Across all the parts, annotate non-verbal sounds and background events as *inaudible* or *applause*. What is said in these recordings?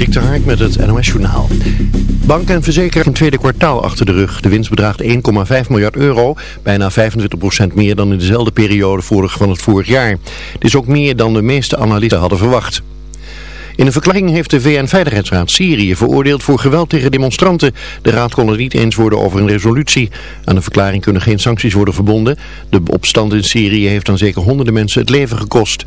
Dik de met het NOS Journaal. Bank en verzekeraar een tweede kwartaal achter de rug. De winst bedraagt 1,5 miljard euro, bijna 25% meer dan in dezelfde periode vorig van het vorig jaar. Dit is ook meer dan de meeste analisten hadden verwacht. In een verklaring heeft de VN-veiligheidsraad Syrië veroordeeld voor geweld tegen demonstranten. De raad kon het niet eens worden over een resolutie. Aan de verklaring kunnen geen sancties worden verbonden. De opstand in Syrië heeft dan zeker honderden mensen het leven gekost.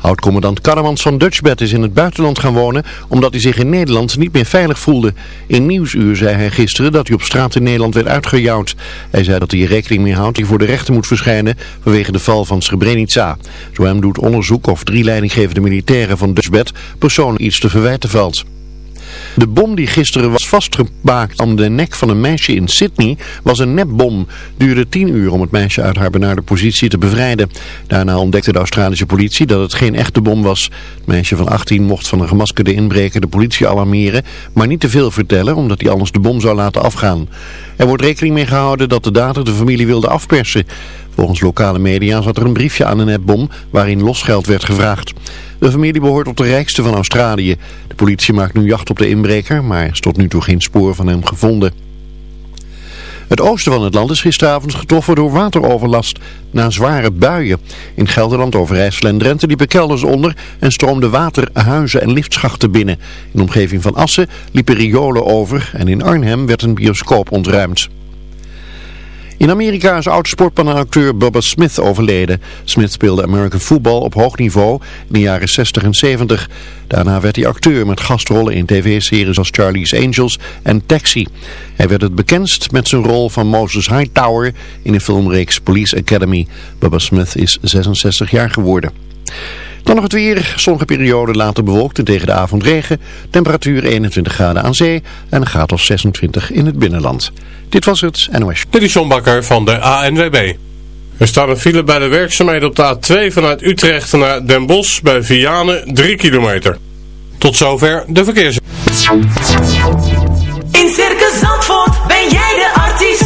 Oud-commandant Karremans van Dutchbed is in het buitenland gaan wonen omdat hij zich in Nederland niet meer veilig voelde. In Nieuwsuur zei hij gisteren dat hij op straat in Nederland werd uitgejouwd. Hij zei dat hij rekening mee houdt hij voor de rechter moet verschijnen vanwege de val van Srebrenica. Zo hem doet onderzoek of drie leidinggevende militairen van Dutchbed persoonlijk iets te verwijten valt. De bom die gisteren was vastgemaakt aan de nek van een meisje in Sydney was een nepbom. Duurde tien uur om het meisje uit haar benarde positie te bevrijden. Daarna ontdekte de Australische politie dat het geen echte bom was. Het meisje van 18 mocht van een gemaskerde inbreker de politie alarmeren, maar niet te veel vertellen omdat hij anders de bom zou laten afgaan. Er wordt rekening mee gehouden dat de dader de familie wilde afpersen. Volgens lokale media zat er een briefje aan een nepbom waarin losgeld werd gevraagd. De familie behoort tot de rijkste van Australië. De politie maakt nu jacht op de inbreker, maar is tot nu toe geen spoor van hem gevonden. Het oosten van het land is gisteravond getroffen door wateroverlast na zware buien. In Gelderland, Overijssel en Drenthe liepen kelders onder en stroomde water huizen en liftschachten binnen. In de omgeving van Assen liepen riolen over en in Arnhem werd een bioscoop ontruimd. In Amerika is oud-sportpanacteur Bubba Smith overleden. Smith speelde American football op hoog niveau in de jaren 60 en 70. Daarna werd hij acteur met gastrollen in tv-series als Charlie's Angels en Taxi. Hij werd het bekendst met zijn rol van Moses Hightower in de filmreeks Police Academy. Bubba Smith is 66 jaar geworden. Dan nog het weer. Sommige periode later bewolkt en tegen de avond regen. Temperatuur 21 graden aan zee en een graad of 26 in het binnenland. Dit was het NOS. Dit is John Bakker van de ANWB. Er staat een file bij de werkzaamheden op de A2 vanuit Utrecht naar Den Bosch bij Vianen 3 kilometer. Tot zover de verkeers. In Circus Zandvoort ben jij de artiest.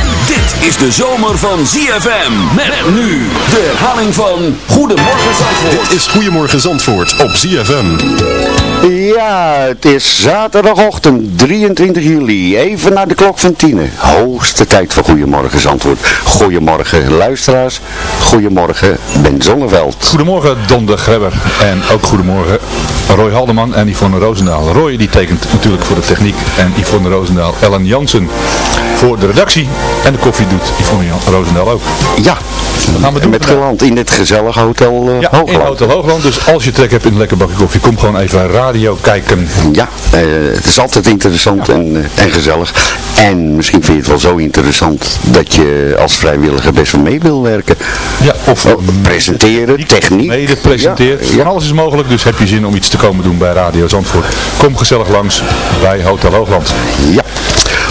Dit is de zomer van ZFM. Met nu de herhaling van Goedemorgen Zandvoort. Dit is Goedemorgen Zandvoort op ZFM. Ja, het is zaterdagochtend 23 juli, even naar de klok van tienen. Hoogste tijd voor Goedemorgen Zandvoort. Goedemorgen luisteraars, goedemorgen Ben Zonneveld. Goedemorgen Don de Grebber en ook goedemorgen Roy Haldeman en Yvonne Roosendaal. Roy die tekent natuurlijk voor de techniek en Yvonne Roosendaal Ellen Jansen. Voor de redactie. En de koffie doet Yvonne Roosendaal ook. Ja, gaan we doen met geland in dit gezellige hotel eh Ja, Hoogland. in Hotel Hoogland. Dus als je trek hebt in een lekker bakje koffie, kom gewoon even radio kijken. Ja, eh, het is altijd interessant en, eh, en gezellig. En misschien vind je het wel zo interessant dat je als vrijwilliger best wel mee wil werken. Ja, of Oh, presenteren, techniek. mede presenteert. Ja, alles is mogelijk, dus heb je zin om iets te komen doen bij Radio Zandvoort. Kom gezellig langs bij Hotel Hoogland. Ja.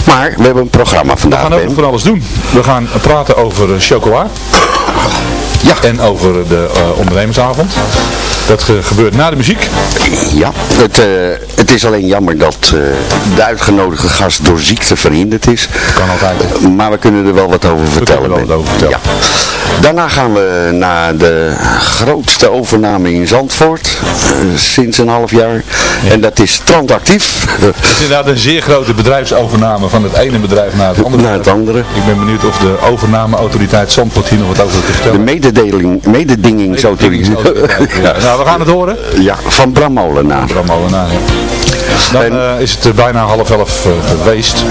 Maar we hebben een programma We vandaag, gaan ook Ben. van alles doen. We gaan praten over eh, chocola. Ja. En over de eh, ondernemersavond. Dat ge- gebeurt na de muziek. Ja, het, eh, het is alleen jammer dat de uitgenodigde gast door ziekte verhinderd is. Kan altijd. Maar we kunnen er wel wat over vertellen. kunnen er wel wat over vertellen. Ja. Daarna gaan we naar de grootste overname in Zandvoort. eh, sinds een half jaar. En dat is Trantactief. Het is inderdaad een zeer grote bedrijfsovername van het ene bedrijf naar het andere. naar het andere. Ik ben benieuwd of de overnameautoriteit Zandvoort hier nog wat over te De vertellen. mededeling, mededingingsautoriteit. Ja, nou, we gaan het horen. Ja, van Bram Molenaar. Bram Molenaar, ja. Dan eh, is het eh, bijna half elf eh, geweest.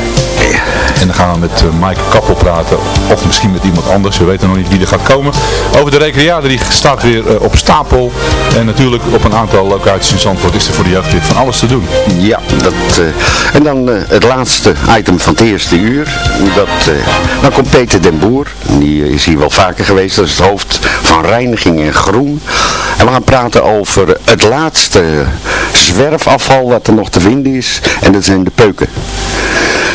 En dan gaan we met uh, Mike Kappel praten. Of misschien met iemand anders. We weten nog niet wie er gaat komen. Over de recreatie. Die staat weer eh, op stapel. En natuurlijk op een aantal locaties in Zandvoort is er voor de jeugd weer van alles te doen. Ja, dat, eh, en dan eh, het laatste item van het eerste uur. Dat, eh, dan komt Peter den Boer. Die is hier wel vaker geweest. Dat is het hoofd van Reiniging en Groen. En we gaan praten over het laatste zwerfafval wat er nog te vinden is. En dat zijn de peuken.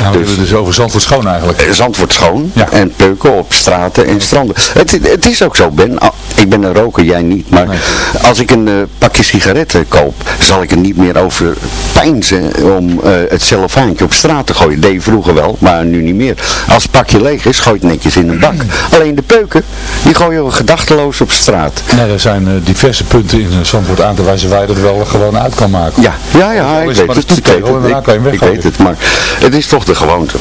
Nou, we Dus- hebben het dus over Zandvoort schoon eigenlijk. Eh, Zandvoort schoon Ja. en peuken op straten en stranden. Het, het is ook zo, Ben. Ah, Ik ben een roker, jij niet. Maar Nee. als ik een eh, pakje sigaretten koop, zal ik er niet meer over pijnzen om eh, het cellofaantje op straat te gooien. Dat deed vroeger wel, maar nu niet meer. Als het pakje leeg is, gooi je het netjes in een bak. *clears throat* Alleen de peuken, die gooien we gedachteloos op straat. Nou, er zijn diverse punten in Zandvoort aan te wijzen waar je dat wel gewoon uit kan maken. Ja, ja, ja, ik weet het. Ik weet het, maar het is toch de gewoonte.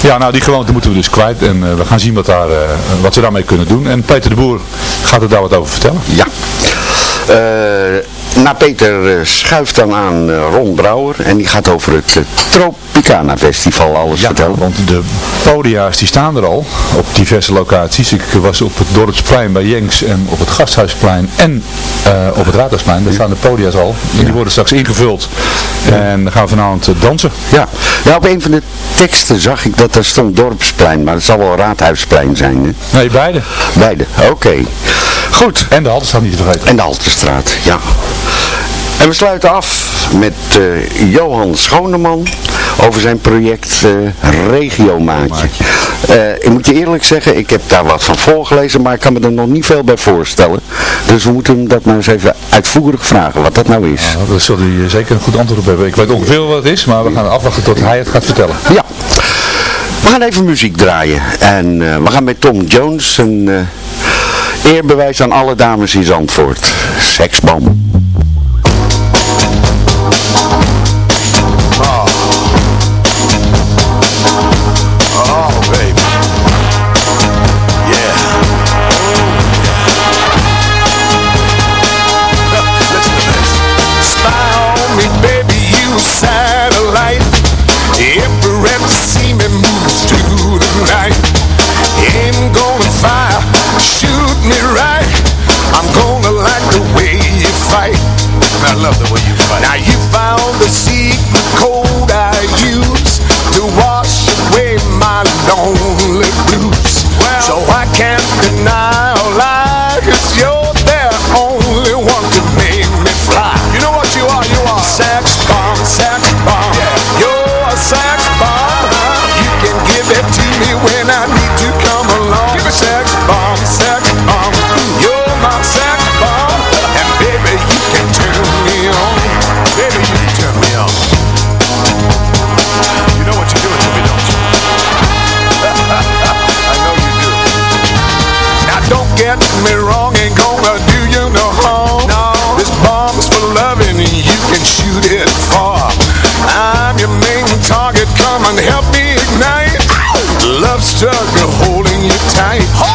Ja, nou die gewoonte moeten we dus kwijt en eh, we gaan zien wat, daar, eh, wat we daarmee kunnen doen. En Peter de Boer gaat er daar wat over vertellen. Ja. Na Peter eh, schuift dan aan eh, Ron Brouwer en die gaat over het eh, Tropicana Festival alles Ja, vertellen. want de podia's die staan er al op diverse locaties. Ik was op het Dorpsplein bij Jenks en op het Gasthuisplein en op het Raadhuisplein. Daar staan de podia's al. En die worden straks ingevuld. En dan gaan we vanavond dansen. Ja. ja, op een van de teksten zag ik dat er stond Dorpsplein, maar het zal wel Raadhuisplein zijn. Hè? Nee, beide. Beide, oké. Goed. En de Haltestraat niet te vergeten. En de Haltestraat, ja. En we sluiten af met eh, Johan Schoneman over zijn project eh Regiomaatje. Eh, ik moet je eerlijk zeggen, ik heb daar wat van voorgelezen, maar ik kan me er nog niet veel bij voorstellen. Dus we moeten hem dat maar eens even uitvoerig vragen, wat dat nou is. Nou, daar hij eh, zeker een goed antwoord op hebben. Ik weet ongeveer wat het is, maar we gaan afwachten tot hij het gaat vertellen. Ja. We gaan even muziek draaien. En we gaan met Tom Jones een eerbewijs aan alle dames in Zandvoort. Seksbom. Wrong, ain't gonna do you no harm. No. This bomb's for loving and you can shoot it far. I'm your main target, come and help me ignite. Love struggle holding you tight.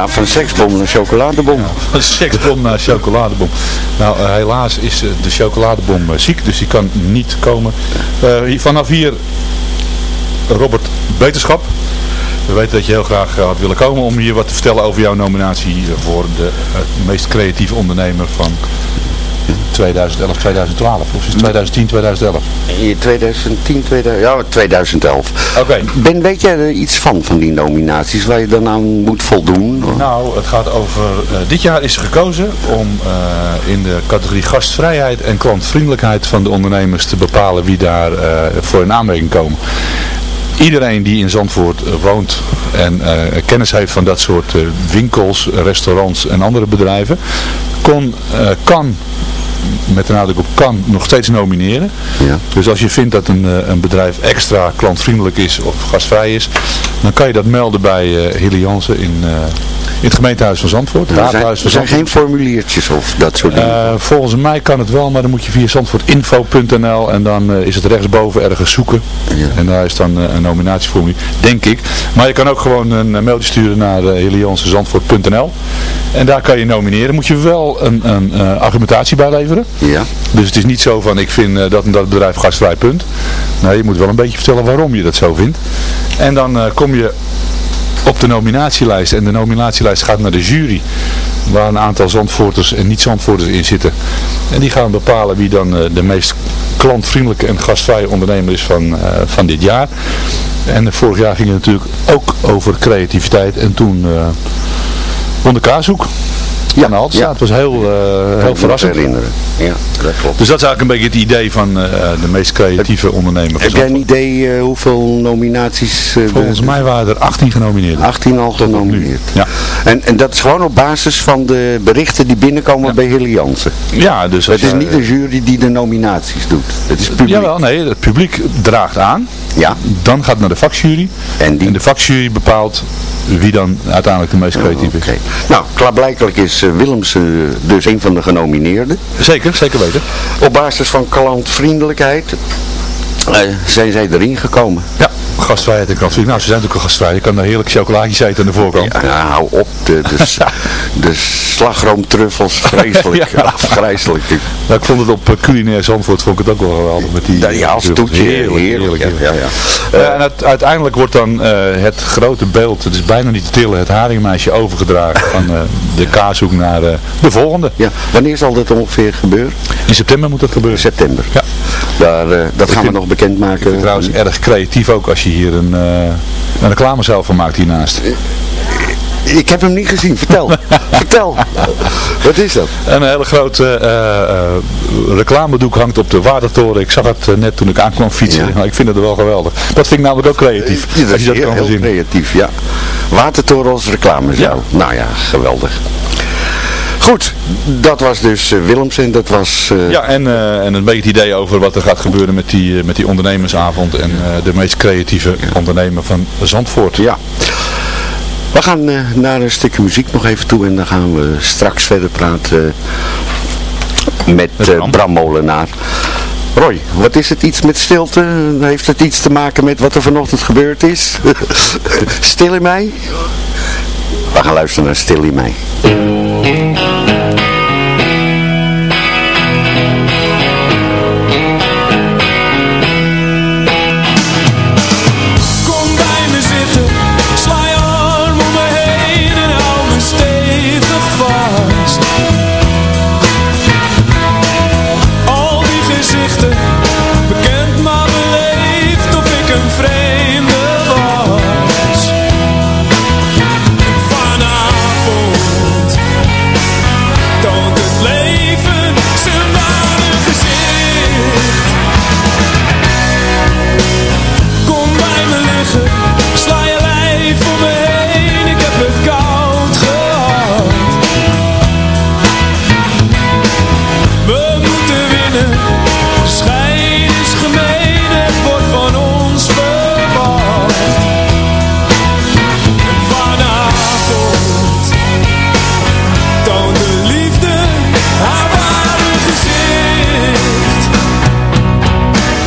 Ja, van seksbom naar chocoladebom. Een seksbom naar chocoladebom. Nou, eh, helaas is eh, de chocoladebom eh, ziek, dus die kan niet komen. Vanaf hier, Robert Beterschap. We weten dat je heel graag had willen komen om hier wat te vertellen over jouw nominatie voor de meest creatieve ondernemer van 2011, 2012. Of is het 2010, 2011? In 2010, 2000, ja, 2011. Oké. Ben, weet jij er iets van, van die nominaties, waar je dan aan moet voldoen? Nou, het gaat over... eh, dit jaar is gekozen om eh, in de categorie gastvrijheid en klantvriendelijkheid van de ondernemers te bepalen wie daar eh, voor in aanmerking komen. Iedereen die in Zandvoort woont en kennis heeft van dat soort winkels, restaurants en andere bedrijven, kon, kan met de nadruk op kan nog steeds nomineren. Ja. Dus als je vindt dat een, eh, een bedrijf extra klantvriendelijk is of gastvrij is, dan kan je dat melden bij eh Hilly Jansen in, eh, in het gemeentehuis van Zandvoort. Er zijn, van zijn geen formuliertjes of dat soort dingen. Eh, volgens mij kan het wel, maar dan moet je via zandvoortinfo.nl en dan eh, is het rechtsboven ergens zoeken. Ja. En daar is dan eh, een nominatieformulier, denk ik. Maar je kan ook gewoon een mailtje sturen naar uh, en daar kan je nomineren. Moet je wel een, een argumentatie bijleveren. ja. Dus het is niet zo van ik vind dat en dat bedrijf gastvrij punt. Nee, je moet wel een beetje vertellen waarom je dat zo vindt. En dan kom je op de nominatielijst. En de nominatielijst gaat naar de jury. Waar een aantal Zandvoorters en niet-Zandvoorters in zitten. En die gaan bepalen wie dan eh, de meest klantvriendelijke en gastvrije ondernemer is van, eh, van dit jaar. En eh, vorig jaar ging het natuurlijk ook over creativiteit. En toen won de Kaashoek. Ja, aan de. Het was heel, eh, heel verrassend. herinneren. Ja, dat klopt. Dus dat is eigenlijk een beetje het idee van eh, de meest creatieve ondernemer. Heb jij een idee eh, hoeveel nominaties? Volgens mij waren er 18 genomineerd. 18 al genomineerd. Ja. En, en dat is gewoon op basis van de berichten die binnenkomen bij Hilly Jansen. Ja, dus Het is je- niet een jury die de nominaties doet. Het is publiek. Jawel, nee, het publiek draagt aan. Ja. Dan gaat het naar de vakjury. En die? de vakjury bepaalt wie dan uiteindelijk de meest creatief is. Nou, klaarblijkelijk is eh, Willems eh, dus een van de genomineerden. Zeker, zeker weten. Op basis van klantvriendelijkheid eh, zijn zij erin gekomen. Ja, gastvrijheid en klantvriendelijk. Nou, ze zijn natuurlijk al gastvrij. Je kan daar heerlijk chocolaatjes eten aan de voorkant. Ja, nou, hou op, de, de, de slagroomtruffels, *laughs* vreselijk, Ja. afgrijzelijk. Nou, ik vond het op eh, culinair Zandvoort vond ik het ook wel geweldig. Met die, Ja, ja, als toetje, heerlijk, ja, ja, ja. Eh, en het- uiteindelijk wordt dan eh, het grote beeld, het is bijna niet te tillen, het haringmeisje overgedragen van eh, de kaashoek naar eh, de volgende. Ja, wanneer zal dat ongeveer gebeuren? In september moet dat gebeuren. September. Ja. Daar, eh, dat gaan we nog bekendmaken. Trouwens erg creatief ook als je hier een, eh een reclamezaal van maakt hiernaast. Ik heb hem niet gezien, vertel. *laughs* vertel. Wat is dat? Een hele grote eh, reclamedoek hangt op de Watertoren. Ik zag het net toen ik aankwam fietsen. Ja. Ik vind het wel geweldig. Dat vind ik namelijk ook creatief. Ja, dat als is je dat heel, kan heel zien. creatief, ja. Watertoren als reclamezaal. Nou ja, geweldig. Goed, dat was dus eh, Willems en dat was... eh, Ja, en, eh, en een beetje het idee over wat er gaat gebeuren met die, met die ondernemersavond. En de meest creatieve ondernemer van Zandvoort. Ja. We gaan naar een stukje muziek nog even toe en dan gaan we straks verder praten met. Bram Molenaar. Roy, wat is het iets met stilte? Heeft het iets te maken met wat er vanochtend gebeurd is? *laughs* Stil in mij? We gaan luisteren naar Stil in mij. Kom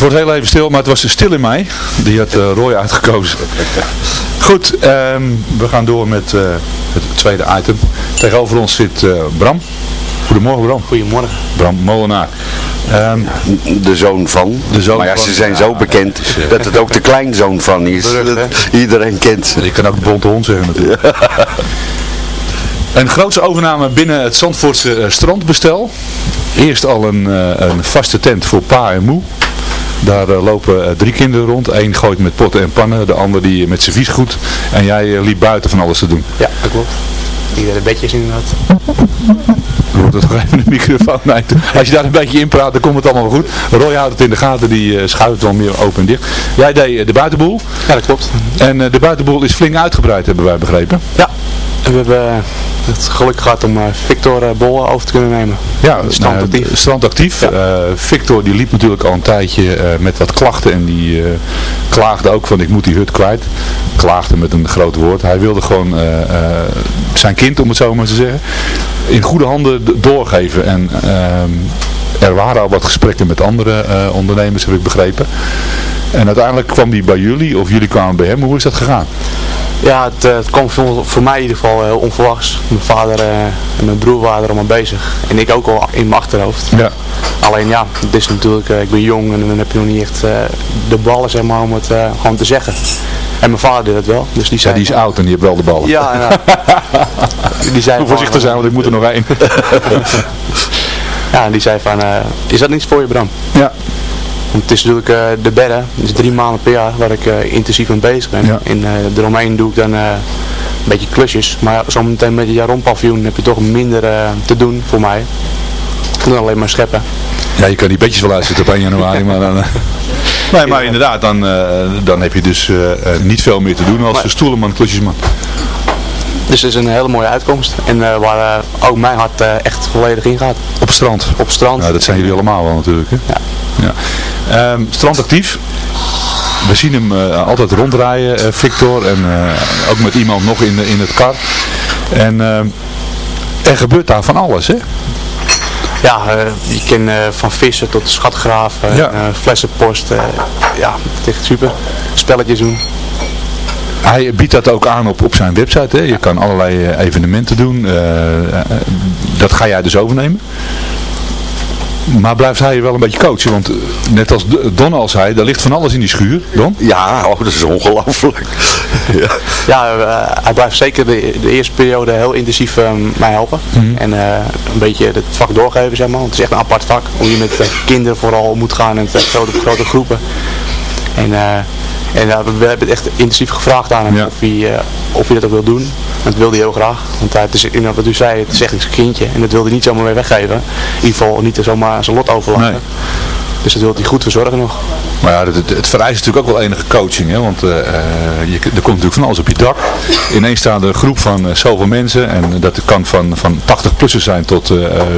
Het wordt heel even stil, maar het was stil in mij. Die had eh, Roy uitgekozen. Goed, ehm, we gaan door met eh, het tweede item. Tegenover ons zit eh, Bram. Goedemorgen Bram. Goedemorgen. Bram Molenaar. Ehm, De zoon van. De zoon maar ja, van, ze zijn ja, zo bekend het is, dat het ook de kleinzoon van is. Iedereen kent ze. je kan ook de bonte hond zeggen natuurlijk. Een grootse overname binnen het Zandvoortse strandbestel. Eerst al een, eh, een vaste tent voor pa en moe. Daar eh, lopen eh, drie kinderen rond. Eén gooit met potten en pannen, de ander die met serviesgoed. En jij eh, liep buiten van alles te doen. Ja, dat klopt. Iedere bedjes inderdaad. Wordt het nog even de microfoon uit. Als je daar een beetje in praat, dan komt het allemaal wel goed. Roy houdt het in de gaten, die eh, schuift wel meer open en dicht. Jij deed eh, de buitenboel. Ja, dat klopt. En eh, de buitenboel is flink uitgebreid, hebben wij begrepen. Ja. We hebben eh, het geluk gehad om eh, Victor eh, Bol over te kunnen nemen. Ja, Strandactief. nou, strandactief. Eh, Victor die liep natuurlijk al een tijdje met wat klachten en die klaagde ook van ik moet die hut kwijt. Klaagde met een groot woord. Hij wilde gewoon zijn kind, om het zo maar te zeggen, in goede handen doorgeven. En ehm, er waren al wat gesprekken met andere ondernemers, heb ik begrepen. En uiteindelijk kwam die bij jullie, of jullie kwamen bij hem. Hoe is dat gegaan? Ja, het, eh, het kwam voor, voor mij in ieder geval heel onverwachts. Mijn vader eh, en mijn broer waren er allemaal bezig. En ik ook al in mijn achterhoofd. Ja. Alleen ja, het is natuurlijk, eh, ik ben jong en dan heb je nog niet echt eh, de ballen zeg maar om het eh, gewoon te zeggen. En mijn vader deed het wel. Dus die Ja, zei die is oud en die heeft wel de bal. Ja, ja. *laughs* die zei voorzichtig zijn, want ik moet er nog één. *laughs* Ja, en die zei van, eh, is dat niets voor je Bram? Ja. Want het is natuurlijk eh, de bedden, het is drie maanden per jaar waar ik eh, intensief mee bezig ben. Ja. En uh, eromheen doe ik dan eh, een beetje klusjes. Maar zometeen met het Jaron-paviljoen heb je toch minder eh, te doen voor mij. Dan alleen maar scheppen. Ja, je kan die bedjes wel uitzetten op 1 januari, maar dan... eh, Nee, maar inderdaad, dan, eh, dan heb je dus eh, eh, niet veel meer te doen als Maar- stoelenman, klusjesman. Dus het is een hele mooie uitkomst. En eh, waar eh, ook mijn hart eh, echt volledig in gaat. Op het strand. Op het strand. Ja, dat zijn jullie allemaal wel natuurlijk. Hè? Ja. Ja. Ehm, strandactief. we zien hem altijd rondrijden, Victor. En ook met iemand nog in, in het kar. En er gebeurt daar van alles, hè? Ja, je kan van vissen tot schatgraven, Ja. flessenpost. ja, het is echt super. Spelletjes doen. Hij biedt dat ook aan op, op zijn website. Hè? Je kan allerlei eh, evenementen doen. eh, eh, dat ga jij dus overnemen. Maar blijft hij je wel een beetje coachen? Want net als Don al zei, er ligt van alles in die schuur. Don? Ja, oh, dat is ongelooflijk. *laughs* ja. Ja, hij blijft zeker de, de eerste periode heel intensief eh, mij helpen. En eh, een beetje het vak doorgeven, zeg maar. Want het is echt een apart vak. Hoe je met kinderen vooral om moet gaan en met grote, grote groepen. En, eh, en ja, we, we hebben het echt intensief gevraagd aan hem of, hij, eh, of hij dat ook wil doen. En dat wilde hij heel graag. Want hij, het is, inderdaad wat u zei, het is echt een kindje. En dat wilde hij niet zomaar weer weggeven. In ieder geval niet zomaar zijn lot overlaten. Dus dat wilde hij goed verzorgen nog. Maar ja, het, het, vereist natuurlijk ook wel enige coaching. Hè? Want eh, je, er komt natuurlijk van alles op je dak. Ineens staat er een groep van eh, zoveel mensen. En dat kan van, van 80-plussers zijn tot eh,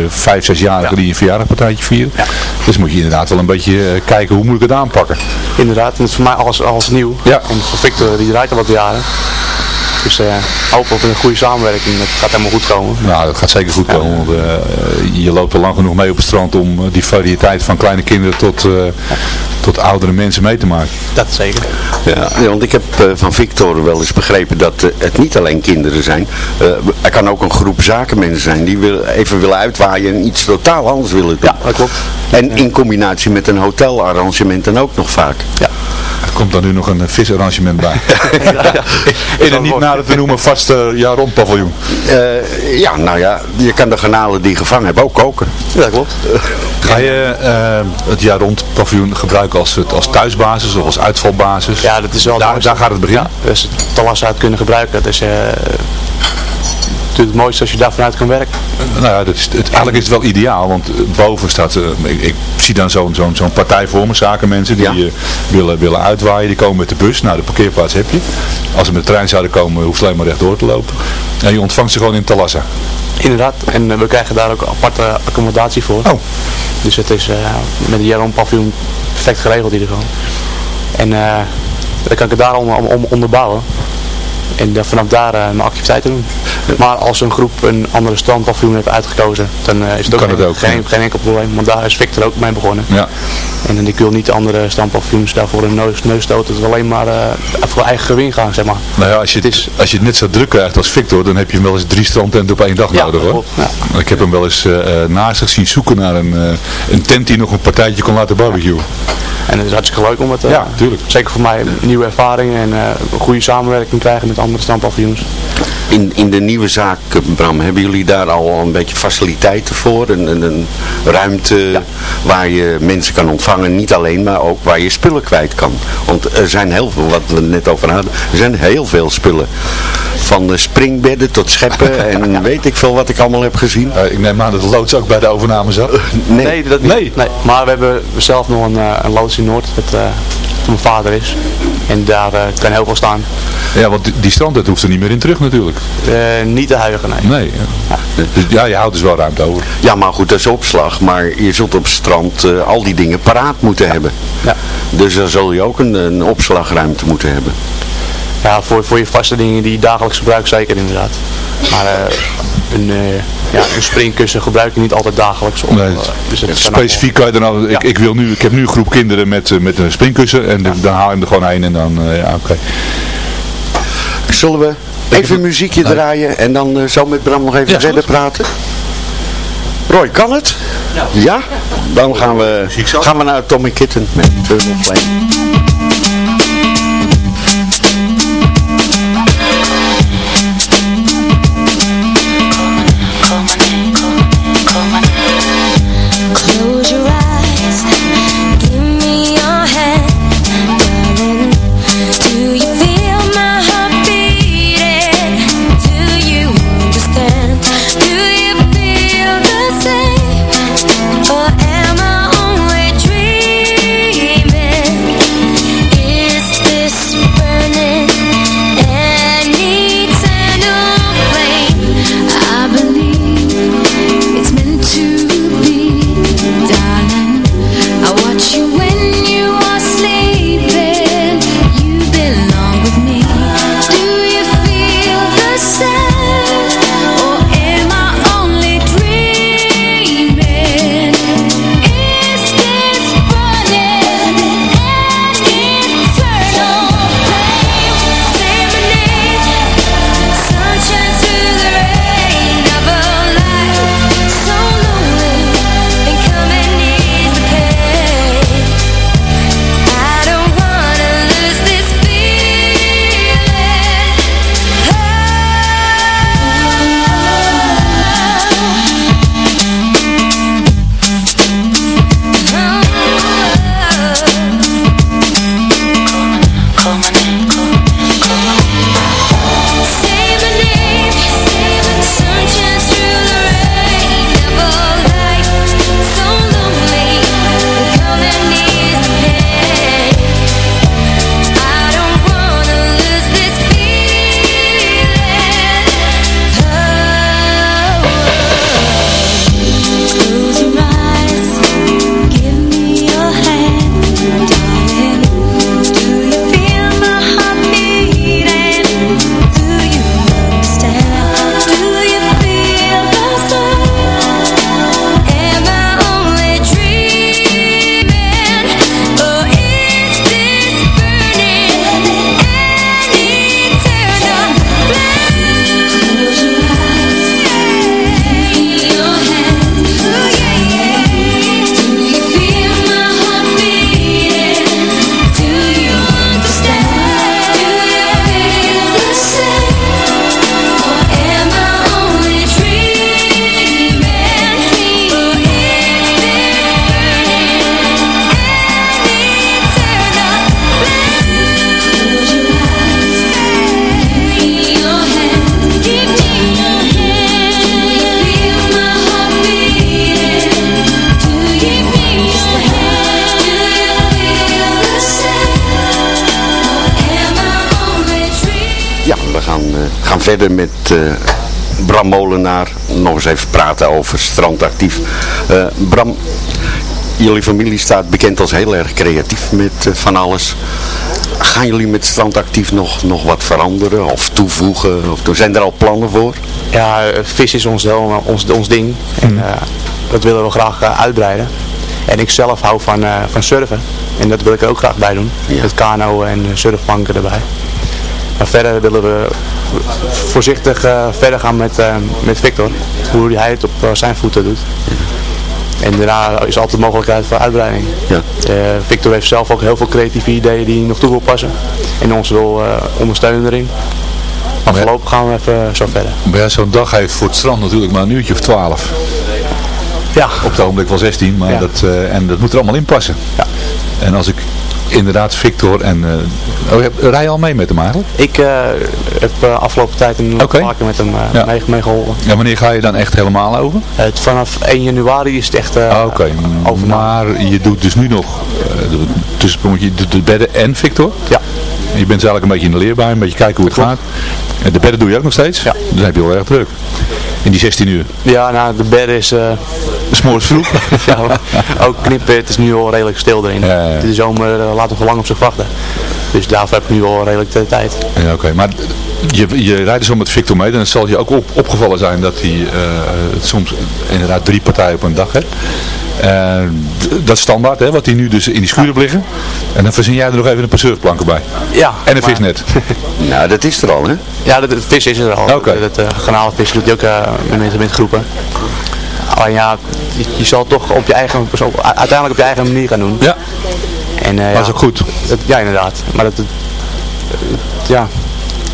5, 6-jarigen die een verjaardagpartijtje vieren. Dus moet je inderdaad wel een beetje kijken hoe moet ik het aanpakken. Inderdaad, en het is voor mij alles, alles nieuw. Ja. En Victor, die draait al wat jaren. Dus eh hopen op een goede samenwerking. Dat gaat helemaal goed komen. Nou, dat gaat zeker goed komen. Want, eh, je loopt al lang genoeg mee op het strand om eh, die variëteit van kleine kinderen tot, tot oudere mensen mee te maken. Dat zeker. Ja, ja, want ik heb eh, van Victor wel eens begrepen dat eh, het niet alleen kinderen zijn. Eh, er kan ook een groep zakenmensen zijn die wil, even willen uitwaaien en iets totaal anders willen doen. Ja, dat klopt. En in combinatie met een hotelarrangement dan ook nog vaak. Ja. Er komt dan nu nog een visarrangement bij. *laughs* *laughs* In een niet nader te noemen vaste ja, rondpaviljoen. Eh, ja, nou ja, je kan de garnalen die je gevangen hebt ook koken. Ja, dat klopt. Ga je het jaar rond paviljoen gebruiken als, het- als thuisbasis of als uitvalbasis? Ja, dat is wel daar, gaat het beginnen. Ja, dus het uit kunnen gebruiken. Dat is eh, natuurlijk het mooiste als je daar vanuit kan werken. Nou ja, dat is, het, eigenlijk is het wel ideaal, want eh, boven staat, eh, ik, ik zie dan zo'n zo'n zo'n partij voor me, zakenmensen die eh, willen, willen uitwaaien, die komen met de bus. Nou, de parkeerplaats heb je. Als ze met de trein zouden komen, hoef je alleen maar rechtdoor te lopen. En je ontvangt ze gewoon in Talassa. Inderdaad. En we krijgen daar ook aparte accommodatie voor. Oh. Dus het is met een Jaron paviljoen perfect geregeld in ieder geval. En dan kan ik het daar om, om, om onderbouwen. En dan vanaf daar eh, mijn activiteiten doen. Maar als een groep een andere strandpaviljoen heeft uitgekozen, dan eh, is het ook, Kan geen, het ook, geen, enkel probleem. Want daar is Victor ook mee begonnen. Ja. En, ik wil niet de andere strandpaviljoens daarvoor een neus, neus stoten. Het is alleen maar eh, voor eigen gewin gaan, zeg maar. Nou ja, als je, het als je het net zo druk krijgt als Victor, dan heb je hem wel eens drie strandtenten op één dag Ja, nodig hoor. ja. Ik heb hem wel eens naast zich zien zoeken naar een, een tent die nog een partijtje kon laten barbecuen. En het is hartstikke leuk om het, eh, Ja, tuurlijk. zeker voor mij, nieuwe ervaringen en eh, een goede samenwerking krijgen met andere strandpaviljoens. In, in de nieuwe zaak, eh, Bram, hebben jullie daar al een beetje faciliteiten voor? Een, een, een ruimte waar je mensen kan ontvangen, niet alleen, maar ook waar je spullen kwijt kan. Want er zijn heel veel, wat we het net over hadden, er zijn heel veel spullen. Van de springbedden tot scheppen *laughs* en weet ik veel wat ik allemaal heb gezien. Eh, ik neem aan dat de loods ook bij de overname zat. Nee, dat niet. Nee. nee. Maar we hebben zelf nog een, eh, een loods in Noord, dat eh, van mijn vader is. En daar eh, kan heel veel staan. Ja, want die, die strandtent hoeft er niet meer in terug natuurlijk. Eh, niet te huigen, nee. Nee. ja. Dus ja, je houdt dus wel ruimte over. Ja, maar goed, dat is opslag. Maar je zult op het strand eh, al die dingen paraat moeten hebben. Ja. Dus dan zul je ook een, een opslagruimte moeten hebben. Ja, voor, voor je vaste dingen die je dagelijks gebruikt zeker inderdaad. Maar eh, een, eh, ja, een springkussen gebruik je niet altijd dagelijks. Nee, eh, dus het Specifiek kan je dan al, ik, Ja. ik, wil nu, ik heb nu een groep kinderen met, met een springkussen en dan haal je hem er gewoon heen en dan, eh, ja oké. Zullen we even een muziekje draaien en dan eh, zo met Bram nog even Ja, verder praten? Roy, kan het? Ja. Dan gaan we, gaan we naar Tommy Kitten met Turtle Flame. Verder met eh, Bram Molenaar. Nog eens even praten over strandactief. Eh, Bram, jullie familie staat bekend als heel erg creatief met eh, van alles. Gaan jullie met strandactief nog, nog wat veranderen of toevoegen? Of, zijn er al plannen voor? Ja, vis is ons, wel, ons, ons ding. En eh, dat willen we graag uitbreiden. En ik zelf hou van, eh, van surfen. En dat wil ik er ook graag bij doen. Met kano en surfplanken erbij. Maar verder willen we voorzichtig eh, verder gaan met, eh, met Victor. Hoe hij het op eh, zijn voeten doet. En daarna is altijd de mogelijkheid voor uitbreiding. Ja. Eh, Victor heeft zelf ook heel veel creatieve ideeën die hij nog toe wil passen. En ons wil eh, ondersteunen erin. Maar voorlopig gaan we even zo verder. Maar ja, zo'n dag heeft voor het strand natuurlijk maar een uurtje of twaalf. Ja. Op het ogenblik wel 16, maar Ja. dat, eh, en dat moet er allemaal in passen. Ja. En als ik inderdaad Victor en... eh oh, rij je al mee met hem eigenlijk? Ik eh, heb eh, afgelopen tijd een keer met hem Ja. mee, meegeholpen. Ja, wanneer ga je dan echt helemaal over? Het, vanaf 1 januari is het echt Ah, Oké, maar je doet dus nu nog uh, de bedden en Victor. Ja. Je bent eigenlijk een beetje in de leerbaan, een beetje kijken hoe het gaat. En de bedden doe je ook nog steeds? Ja. Dan heb je wel erg druk. In die 16 uur. Ja, nou, de bed is... S'morgens *laughs* vroeg. ja, ook knippen, het is nu al redelijk stil erin. Ja, ja. De zomer eh, laat nog lang op zich wachten. Dus daarvoor heb ik nu al redelijk de tijd. Ja, oké. Maar je, je rijdt dus al met Victor mee. Dan het zal je ook op, opgevallen zijn dat hij eh, soms inderdaad drie partijen op een dag heeft. Eh, dat is standaard, hè, wat hij nu dus in die schuur liggen. En dan verzin jij er nog even een paar surfplanken bij. Ja. En een maar- visnet. *laughs* Nou, dat is er al, hè? Ja, de, de vis is er al. Oké. Dat uh, garnalenvis doet hij ook eh, met met groepen. Alleen ja, je, je zal het toch op je eigen, uiteindelijk op je eigen manier gaan doen. Ja. En, eh, Dat ja, is ook goed. ja, inderdaad. Maar dat, het, het- ja,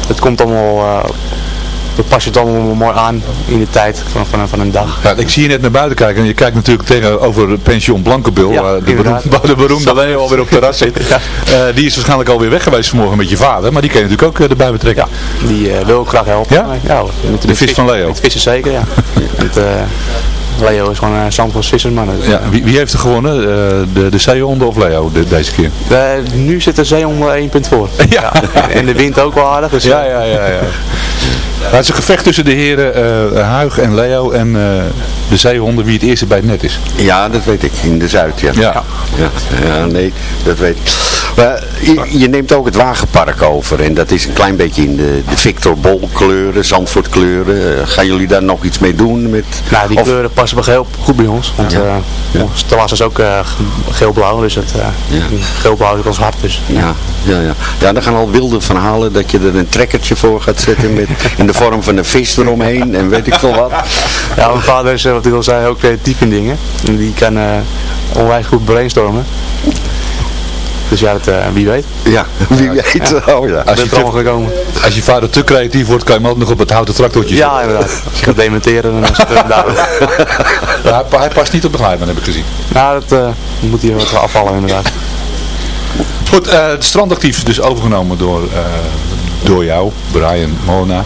het komt allemaal, eh we passen het allemaal mooi aan in de tijd van, van, van een dag. Ja, ik zie je net naar buiten kijken en je kijkt natuurlijk tegenover pension Blankenbil, Ja, de, beroemde, de beroemde Leo alweer op het terras zit. *laughs* Eh, die is waarschijnlijk alweer weg geweest vanmorgen met je vader, maar die kan je natuurlijk ook erbij betrekken. Die eh, wil ik graag helpen. Ja? Ja met, De vis van Leo. Met vissen zeker, ja. *laughs* Met, Leo is gewoon een Zandvoorts vissersman. Dus, Ja, wie, wie heeft er gewonnen? Eh, de, de zeehonden of Leo de- deze keer? Eh, nu zit de zeehonden één punt voor. *laughs* Ja. En de wind ook wel aardig. Dus, Ja, ja, ja. ja. Maar het is een gevecht tussen de heren eh, Huig en Leo en eh, de zeehonden wie het eerste bij het net is. Ja, dat weet ik. In de Zuid, ja. Ja. Ja, ja, nee, dat weet ik. Maar je, je neemt ook het wagenpark over. En dat is een klein beetje in de, de Victor Bol kleuren, Zandvoort kleuren. Eh, gaan jullie daar nog iets mee doen? Met, Nou, die of- kleuren passen wel heel goed bij ons. Want Ja. Ja. ons terras is ook eh, geel-blauw. Dus het, eh, geel-blauw is ons hart. Dus, Ja, ja, ja. ja, er gaan al wilde verhalen dat je er een trekkertje voor gaat zetten met, *laughs* in de vorm van een vis eromheen en weet ik veel wat. Ja, mijn vader is, wat ik al zei, ook creatief in dingen. En die kan onwijs goed brainstormen. Dus ja, dat, eh, wie weet. Ja, wie weet. Oh ja. Als je, te, gekomen. als je vader te creatief wordt, kan je hem altijd nog op het houten tractortje Ja, zetten. inderdaad. Als je gaat dementeren, dan is het eh, daarom. *laughs* Ja, hij, past niet op de glijbaan, heb ik gezien. Nou, dat eh, moet hier wat afvallen inderdaad. Goed, eh de strandactief is dus overgenomen door, door jou, Brian Mona.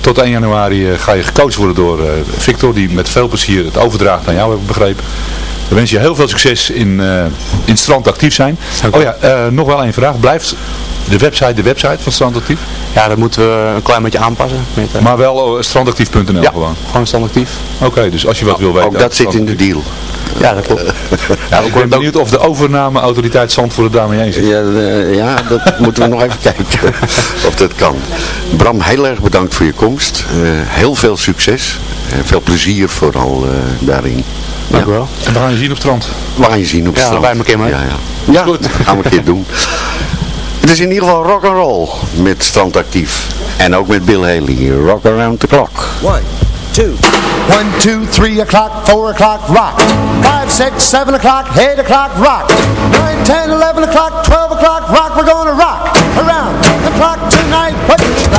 Tot 1 januari ga je gecoacht worden door Victor, die met veel plezier het overdraagt aan jou, heb ik begrepen. Dan wens je heel veel succes in, eh in strandactief zijn. Oh ja, eh, nog wel één vraag. Blijft de website de website van strandactief? Ja, dat moeten we een klein beetje aanpassen. Met, eh, Maar wel eh, strandactief.nl ja, gewoon. gewoon standactief. Oké, dus als je wat wil weten. Ook dat zit in de deal. *laughs* Ja, dat klopt. *laughs* Ja, ik ben benieuwd of de overnameautoriteit Zandvoort het daarmee eens is. Ja, eh, ja, dat *laughs* moeten we nog even kijken of dat kan. Bram, heel erg bedankt voor je komst. Eh, heel veel succes. En veel plezier vooral eh, daarin. Dank u wel. En we gaan je zien op het strand. We gaan je zien op het Ja, strand. wij een keer mee. Ja, ja. ja Goed. gaan we een keer doen. Het is in ieder geval rock and roll met Strandactief. En ook met Bill Haley. Rock around the clock. One, two. One, two, three o'clock, four o'clock, rock. Five, six, seven o'clock, eight o'clock, rock. Nine, ten, eleven o'clock, twelve o'clock, rock. We're gonna rock around the clock tonight.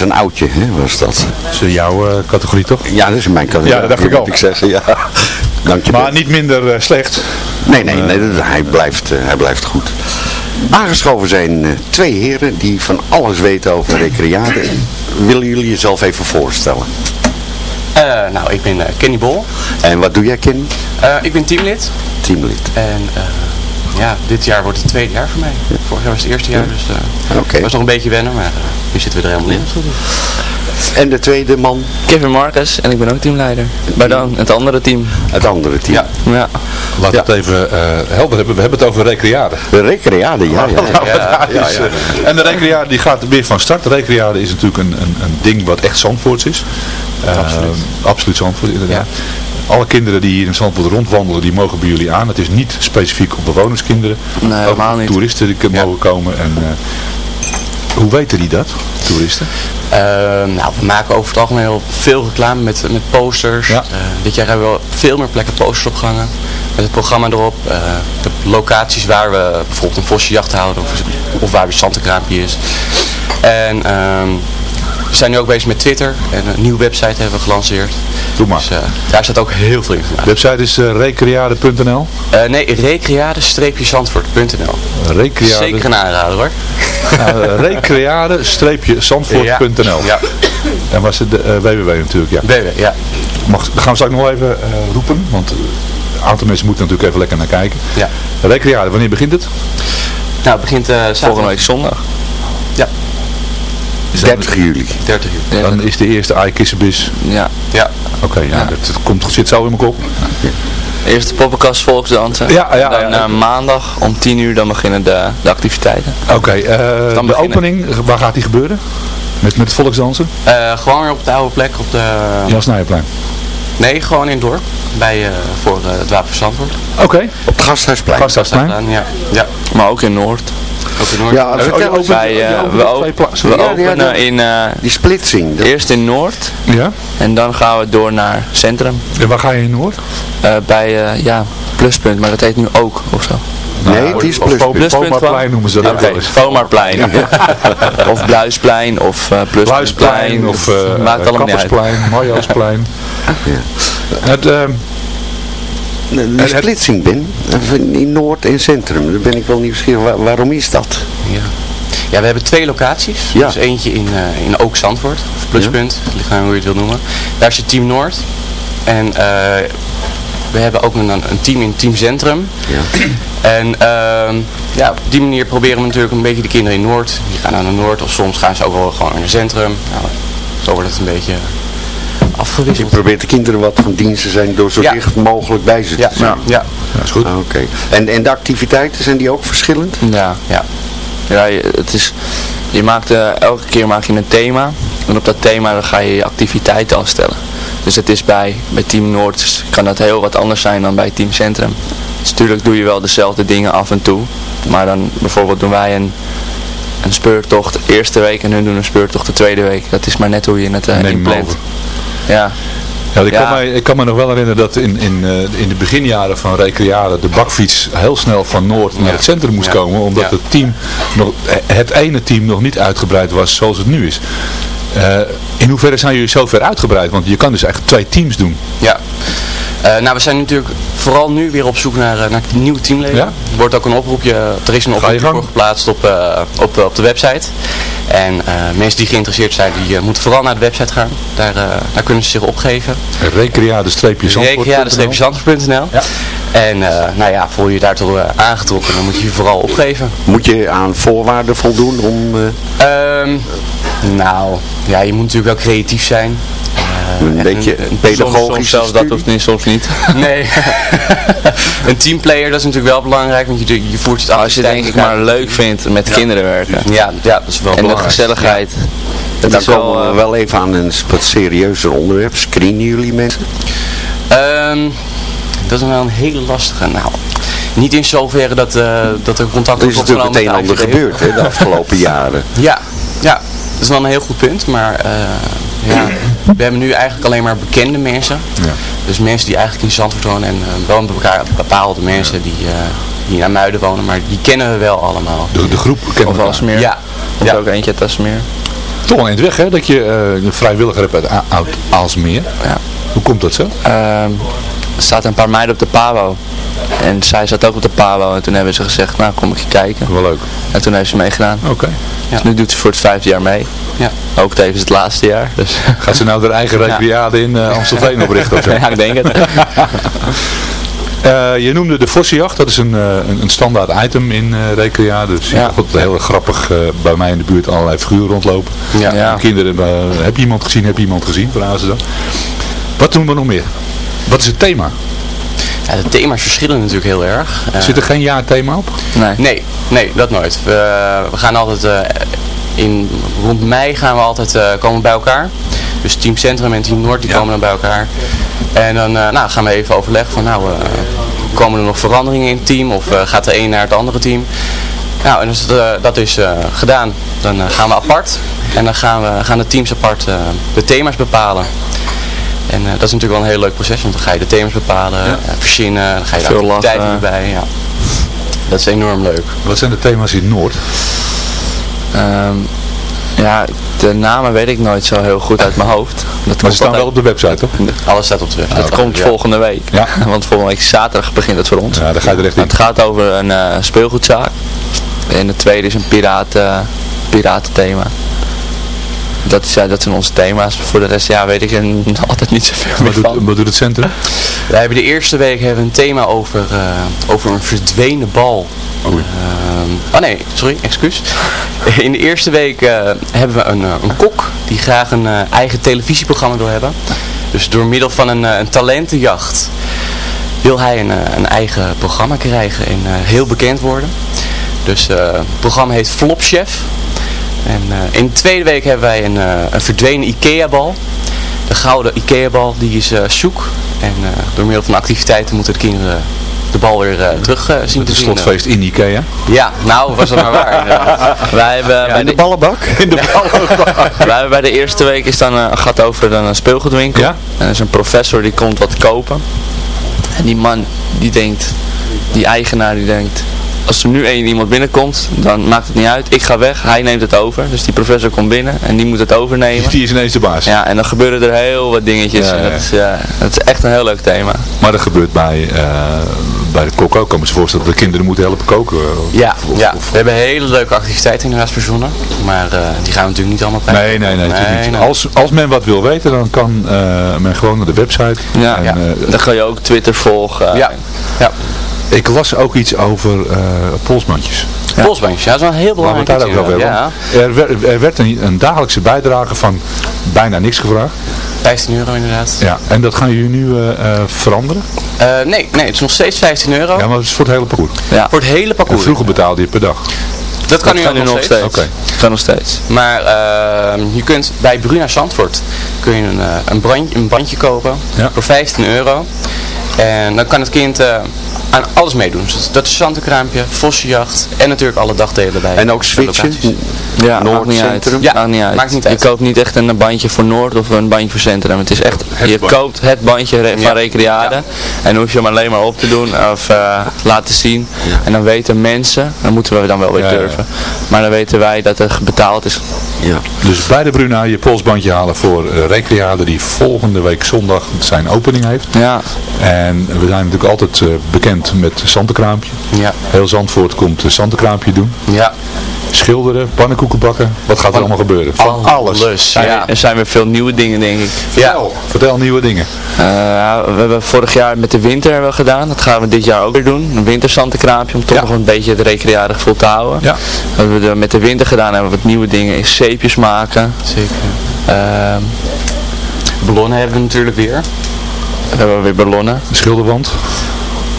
Een oudje, hè, was dat. Dat is jouw eh, categorie toch? Ja, dat is in mijn categorie. Ja, dat dacht ik moet al. ik zeggen, ja. Dank je Maar niet minder eh, slecht. Nee, nee, nee dat- hij, blijft, eh, hij blijft goed. Aangeschoven zijn eh, twee heren die van alles weten over recreade. Willen jullie jezelf even voorstellen? Eh, nou, ik ben eh, Kenny Bol. En wat doe jij, Ken? Eh, ik ben teamlid. Teamlid. En eh, ja, dit jaar wordt het tweede jaar voor mij. Vorig jaar was het eerste jaar, dus eh Oké. was nog een beetje wennen, maar eh, nu zitten we er helemaal in. En de tweede man? Kevin Marcus en ik ben ook teamleider. Bij dan het andere team. Het andere team? Ja. Ja. Laat het even eh, helder hebben. We hebben het over recreade. De recreade, ja. ja. *laughs* Ja, ja, is, En de recreade die gaat weer van start. De recreade is natuurlijk een, een, een ding wat echt Zandvoorts is. Eh, Absoluut. Absoluut Zandvoort, inderdaad. Alle kinderen die hier in Zandvoort rondwandelen, die mogen bij jullie aan. Het is niet specifiek op bewonerskinderen. Nee, helemaal niet. toeristen die kunnen mogen komen. En, eh, hoe weten die dat, toeristen? Ehm, nou, we maken over het algemeen heel veel reclame met, met posters. Eh, dit jaar hebben we wel veel meer plekken posters opgehangen. Met het programma erop. eh, de locaties waar we bijvoorbeeld een vossenjacht houden. Of, of waar weer zantenkraampje is. En ehm, we zijn nu ook bezig met Twitter. En een nieuwe website hebben we gelanceerd. Doe maar. Dus eh, daar staat ook heel veel informatie. De website is uh, recreade.nl. Eh, nee, recreade-zandvoort.nl Recreade. Zeker een aanrader hoor. Uh, recreade-zandvoort.nl Ja. En was het de uh, www natuurlijk, ja. www, ja. Mag, gaan we straks nog wel even uh, roepen, want een aantal mensen moeten natuurlijk even lekker naar kijken. Ja. Recreade, wanneer begint het? Nou, het begint uh, volgende week zondag. Ja. 30 juli. 30 juli. Dan is de eerste iKissenbis. Ja. Ja. Oké, okay, ja, dat, dat komt, zit zo in mijn kop. Eerst de poppenkast volksdansen. Ja, ja, dan ja. Uh, maandag om 10 uur dan beginnen de, de activiteiten. Oké, okay, uh, de beginnen. opening, waar gaat die gebeuren? Met, met het volksdansen? Uh, gewoon weer op de oude plek op de... Jasnijenplein? Nee, gewoon in het dorp. Bij, uh, voor uh, het Wapen Zandvoort. Oké. Okay. Op het Gasthuisplein? Gasthuisplein? Ja. ja. Maar ook in Noord. Noord. Ja. Wij, uh, we, op, we ja, openen ja, in... Uh, die splitsing. Dat... Eerst in Noord. Ja. En dan gaan we door naar Centrum. En waar ga je in Noord? Uh, bij, uh, ja, Pluspunt. Maar dat heet nu ook, of zo. Nee, nou, het is Pluspunt. Pluspunt Vomarplein noemen ze dat okay, wel eens. Vomarplein. Ja. *laughs* of Bluisplein of uh. Bluisplein of uh, Maakt allemaal Kappersplein, *laughs* ja. Het... Uh, de splitsing ben, in Noord en Centrum, daar ben ik wel nieuwsgierig. Waar, waarom is dat? Ja. Ja, we hebben twee locaties. Ja. Dus eentje in, uh, in Ook Zandvoort, of Pluspunt, ja. hoe je het wil noemen. Daar zit Team Noord. En uh, we hebben ook een, een team in Team Centrum. Ja. En uh, ja, op die manier proberen we natuurlijk een beetje de kinderen in Noord. Die gaan naar Noord of soms gaan ze ook wel gewoon naar Centrum. Nou, zo wordt het een beetje afgewisseld. Je probeert de kinderen wat van dienst te zijn door zo ja. dicht mogelijk bij ze te ja. zijn. Ja, ja. is goed. Ah, Oké. Okay. En, en de activiteiten, zijn die ook verschillend? Ja, ja. Ja, het is, je maakt, uh, elke keer maak je een thema en op dat thema dan ga je je activiteiten afstellen. Dus het is bij, bij Team Noord kan dat heel wat anders zijn dan bij Team Centrum. Dus natuurlijk doe je wel dezelfde dingen af en toe, maar dan bijvoorbeeld doen wij een, een speurtocht de eerste week en hun doen een speurtocht de tweede week. Dat is maar net hoe je het uh, inplant. Ja. Ja, ik, ja. Kan mij, ik kan me nog wel herinneren dat in, in, uh, in de beginjaren van Recreade de bakfiets heel snel van Noord naar ja. het centrum moest ja. komen. Omdat het team, nog, het ene team nog niet uitgebreid was zoals het nu is. Uh, in hoeverre zijn jullie zo ver uitgebreid? Want je kan dus echt twee teams doen. Ja. Uh, nou, we zijn natuurlijk vooral nu weer op zoek naar, uh, naar nieuwe teamleden. Ja? Er wordt ook een oproepje, er is een oproepje voor geplaatst op, uh, op, op de website. En mensen die geïnteresseerd zijn, die moeten vooral naar de website gaan. Daar, daar kunnen ze zich opgeven. Recreade-zandvoort.nl ja. En eh, nou ja, voel je je daar toch eh, aangetrokken, dan moet je je vooral opgeven. Moet je aan voorwaarden voldoen om... eh, Ehm, nou, ja, je moet natuurlijk wel creatief zijn. Eh, Een en beetje soms zelfs dat hoeft niet, soms niet. *laughs* Nee. *laughs* een teamplayer, dat is natuurlijk wel belangrijk, want je, je voert het Als je het denk ik maar leuk vindt met kinderen werken. Ja, ja, dat is wel En de belangrijk. gezelligheid. Dat dan is wel, we eh, wel even aan een wat serieuzer onderwerp. Screenen jullie mensen? Ehm, dat is wel een hele lastige. Nou, niet in zoverre dat, eh, dat er contact Er is natuurlijk het een en ander gebeurd hè, de afgelopen *laughs* jaren. Ja, ja, dat is wel een heel goed punt, maar eh, ja, we hebben nu eigenlijk alleen maar bekende mensen. Dus mensen die eigenlijk in Zandvoort wonen en uh, wel elkaar bepaalde mensen die, eh die naar Muiden wonen, maar die kennen we wel allemaal. De, de groep kennen Of elkaar. Alsmeer. Ja. Of Ja. ook eentje uit Alsmeer. Toch wel eind weg hè, dat je eh, een vrijwilliger hebt uit Aalsmeer. Ja. Hoe komt dat zo? Ehm, er zaten een paar meiden op de Pabo. En zij zat ook op de Pabo. En toen hebben ze gezegd, nou kom ik je kijken. Wel leuk. En toen heeft ze meegedaan. Oké. Dus nu doet ze voor het vijfde jaar mee. Ja. Ook tevens het laatste jaar. Dus. *laughs* Gaat ze nou haar eigen recreade in eh, Amstelveen *laughs* oprichten of zo? ja, ik denk het. *laughs* Eh, je noemde de Vossenjacht, dat is een, eh, een, een standaard item in eh Recreade. Dus je Ja. ziet heel grappig eh, bij mij in de buurt allerlei figuren rondlopen. Ja. Ja. Kinderen, heb je iemand gezien, heb je iemand gezien, vragen ze dan. Wat doen we nog meer? Wat is het thema? Ja, de thema's verschillen natuurlijk heel erg. Eh, Zit er geen jaarthema op? Nee. Nee, nee, dat nooit. We, we gaan altijd, eh, in, rond mei gaan we altijd eh, komen bij elkaar. Dus Team Centrum en Team Noord die komen dan bij elkaar. En dan eh, nou, gaan we even overleggen van nou, eh, komen er nog veranderingen in het team of eh, gaat de een naar het andere team. Nou, en als het, dat is eh, gedaan, dan gaan we apart. En dan gaan, we, gaan de teams apart eh, de thema's bepalen. En eh, dat is natuurlijk wel een heel leuk proces, want dan ga je de thema's bepalen, eh, verzinnen, dan ga je de Veel activiteiten lachen. erbij. Ja. Dat is enorm leuk. Wat zijn de thema's in Noord? Ehm, ja, de namen weet ik nooit zo heel goed uit mijn *laughs* hoofd. Dat Maar ze staan wel op de website, toch? Alles staat op de website. Dat komt Ja. volgende week. Ja. *laughs* Want volgende week zaterdag begint het voor ons. Ja, daar ga je er echt in. Het gaat over een eh, speelgoedzaak. En de tweede is een piraat, eh, piratenthema. Dat, is, dat zijn onze thema's. Voor de rest ja, weet ik er altijd niet zoveel meer Wat doet, van. wat doet het centrum? Wij hebben de eerste week hebben een thema over, eh, over een verdwenen bal. Ehm, oh nee, sorry, excuus. *laughs* In de eerste week eh, hebben we een, eh, een kok die graag een eigen televisieprogramma wil hebben. Dus door middel van een, een talentenjacht wil hij een, een eigen programma krijgen en heel bekend worden. Dus het programma heet Flopchef. En eh, in de tweede week hebben wij een, eh, een verdwenen Ikea-bal. De gouden Ikea-bal die is zoek. En eh, door middel van activiteiten moeten de kinderen de bal weer terug eh, zien Het te is vinden. slotfeest in Ikea. Ja, nou was dat maar waar. inderdaad. *laughs* Wij hebben, bij In de de, ballenbak? In de ballenbak. *laughs* wij hebben bij de eerste week is dan een gat over dan een speelgoedwinkel. Ja. En er is een professor die komt wat kopen. En die man die denkt, die eigenaar die denkt, als er nu één iemand binnenkomt, dan maakt het niet uit. Ik ga weg, hij neemt het over. Dus die professor komt binnen en die moet het overnemen. Die is ineens de baas. Ja, en dan gebeuren er heel wat dingetjes. Ja, en ja. dat, is, ja, dat is echt een heel leuk thema. Maar dat gebeurt bij, eh, bij het koken ook. Ik kan me voorstellen dat de kinderen moeten helpen koken. Ja, ja, we hebben hele leuke activiteiten inderdaad verzonnen. Maar eh, die gaan we natuurlijk niet allemaal Nee, nee, nee, natuurlijk niet. nee. Als, als men wat wil weten, dan kan eh, men gewoon naar de website. Ja, En, ja. eh, dan ga je ook Twitter volgen. Ja, ja. Ik las ook iets over eh, polsbandjes. Polsbandjes, ja, dat is wel een heel belangrijk daar ook over. Ja, Er, werd- er werd een, een dagelijkse bijdrage van bijna niks gevraagd. 15 euro inderdaad. Ja, en dat gaan jullie nu eh, eh, veranderen? Eh, nee, nee, het is nog steeds 15 euro. Ja, maar het is voor het hele parcours. Ja. Voor het hele En parcours. vroeger betaalde je per dag. Dat kan Dat nu ook nog steeds. Oké. Kan nog steeds. Maar ehm, je kunt bij Bruna Zandvoort kun je een, een, brand, een bandje kopen Ja. voor 15 euro. En dan kan het kind eh, aan alles meedoen. Dus dat is zandenkraampje, vossenjacht en natuurlijk alle dagdelen erbij. En ook switchen? Ja, Noord, maakt niet uit. Ja, maakt niet uit. maakt niet uit. Je koopt niet echt een bandje voor Noord of een bandje voor Centrum. Het is echt, Het je bandje. koopt het bandje van Ja. Recreade. En dan hoef je hem alleen maar op te doen of eh, laten zien. En dan weten mensen, dan moeten we dan wel weer Ja, ja. durven. Maar dan weten wij dat er betaald is. Ja. Dus bij de Bruna je polsbandje halen voor eh, Recreade die volgende week zondag zijn opening heeft. Ja, En we zijn natuurlijk altijd eh, bekend met Santenkraampje. Ja. Heel Zandvoort komt Santenkraampje doen. Ja. schilderen, pannenkoeken bakken. Wat gaat er allemaal gebeuren? Van alles. Ja. Er zijn weer veel nieuwe dingen, denk ik. Vertel, vertel nieuwe dingen. Eh, ja, we hebben vorig jaar met de winter hebben we gedaan. Dat gaan we dit jaar ook weer doen. Een winterzantenkraampje om toch nog een beetje het recreëren gevoel te houden. Ja. Wat we met de winter gedaan hebben, wat nieuwe dingen, is zeepjes maken. Zeker. Ehm, Ballonnen hebben we natuurlijk weer. we hebben weer ballonnen. De schilderwand.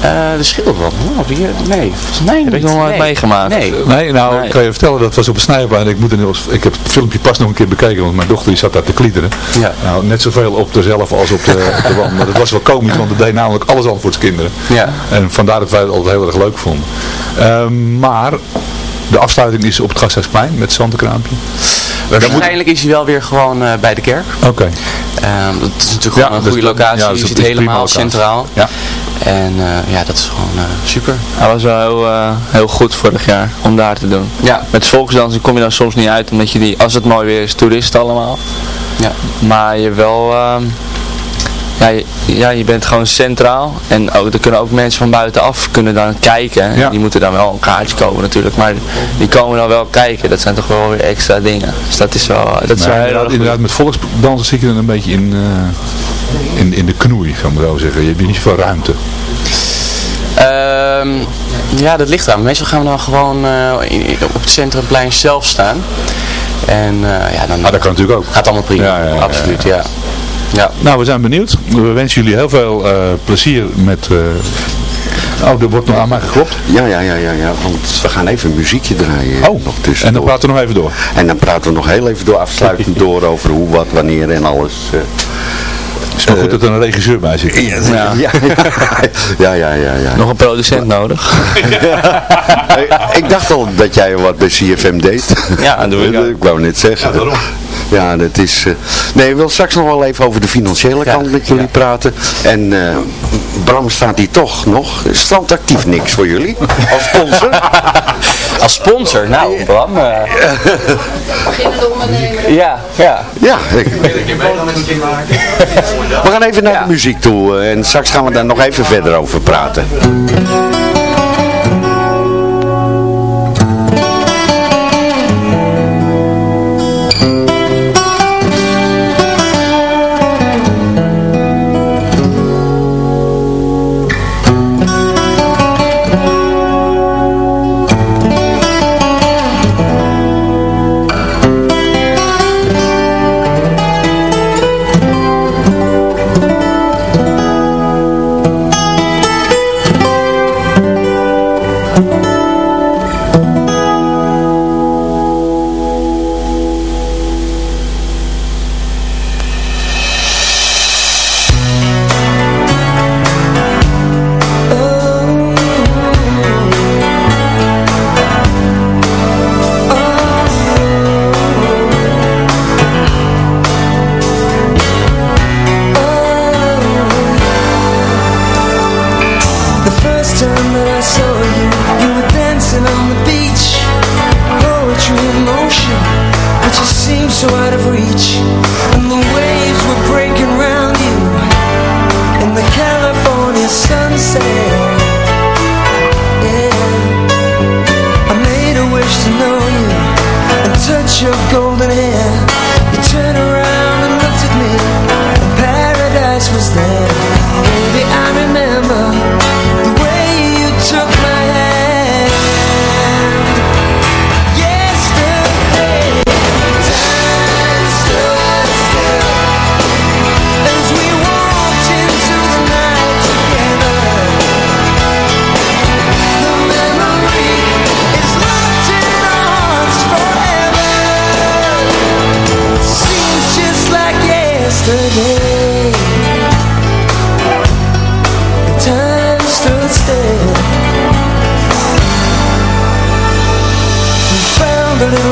Eh, de schilderwand. Oh, weer, nee, volgens mij Heb ik nog nooit meegemaakt. Nee. Nee, nou, Nee. ik kan je vertellen, dat was op een snijbaan. Ik, moet er nog, ik heb het filmpje pas nog een keer bekeken, want mijn dochter die zat daar te kliederen. Ja. Nou, net zoveel op dezelfde als op de, *laughs* op de wand. Maar dat was wel komisch, want het deed namelijk alles Zandvoortskinderen. Ja. En vandaar dat wij het altijd heel erg leuk vonden. Ehm, maar de afsluiting is op het Gasthuisplein met het Zantenkraampje. Waarschijnlijk is hij wel weer gewoon eh, bij de kerk. Oké. Ehm, dat is natuurlijk Ja, gewoon een goede locatie. ja, je zit het helemaal locatie. centraal. Ja. En eh, ja, dat is gewoon eh, super. Dat was wel heel, eh, heel goed vorig jaar om daar te doen. Ja. Met volksdansen kom je dan soms niet uit, omdat je die, als het mooi weer is, toeristen allemaal. Ja. Maar je wel, ehm, ja, je, ja, je bent gewoon centraal. En ook, er kunnen ook mensen van buitenaf kunnen dan kijken. Ja. Die moeten dan wel een kaartje kopen natuurlijk, maar die komen dan wel kijken. Dat zijn toch wel weer extra dingen. Dus dat is wel, dat is wel heel inderdaad, erg inderdaad, goed. met volksdansen zit je dan een beetje in, eh, in, de knoei, zou ik zo zeggen. Je hebt hier niet zoveel ruimte. Ehm, ja, dat ligt aan. Meestal gaan we dan gewoon eh, in- op het centrumplein zelf staan. En eh, ja, dan Ah, dat kan natuurlijk ook. gaat allemaal prima. Ja, ja, ja. Absoluut, ja. ja. Nou, we zijn benieuwd. We wensen jullie heel veel eh, plezier met... eh, Oh, er wordt nog aan mij geklopt. Ja, ja, ja, ja, ja, want we gaan even een muziekje draaien. Oh, nog en dan praten we nog even door. En dan praten we nog heel even door, afsluitend *laughs* door over hoe, wat, wanneer en alles. Het is maar goed dat er een regisseur bij zit. Ja, ja, ja, ja, ja, ja, ja. Nog een producent nodig. Ik dacht al dat jij wat bij CFM deed. Ja, dat doe ik ook. Ik wou net zeggen. Ja, daarom. Ja, dat is... eh, Nee, ik wil straks nog wel even over de financiële kant met jullie praten. En eh, Bram staat hier toch nog. Strandactief niks voor jullie. Als sponsor. *laughs* Als sponsor, nou Bram. eh, ja, ja. Ja, ik- we gaan even naar de muziek toe. En straks gaan we daar nog even verder over praten.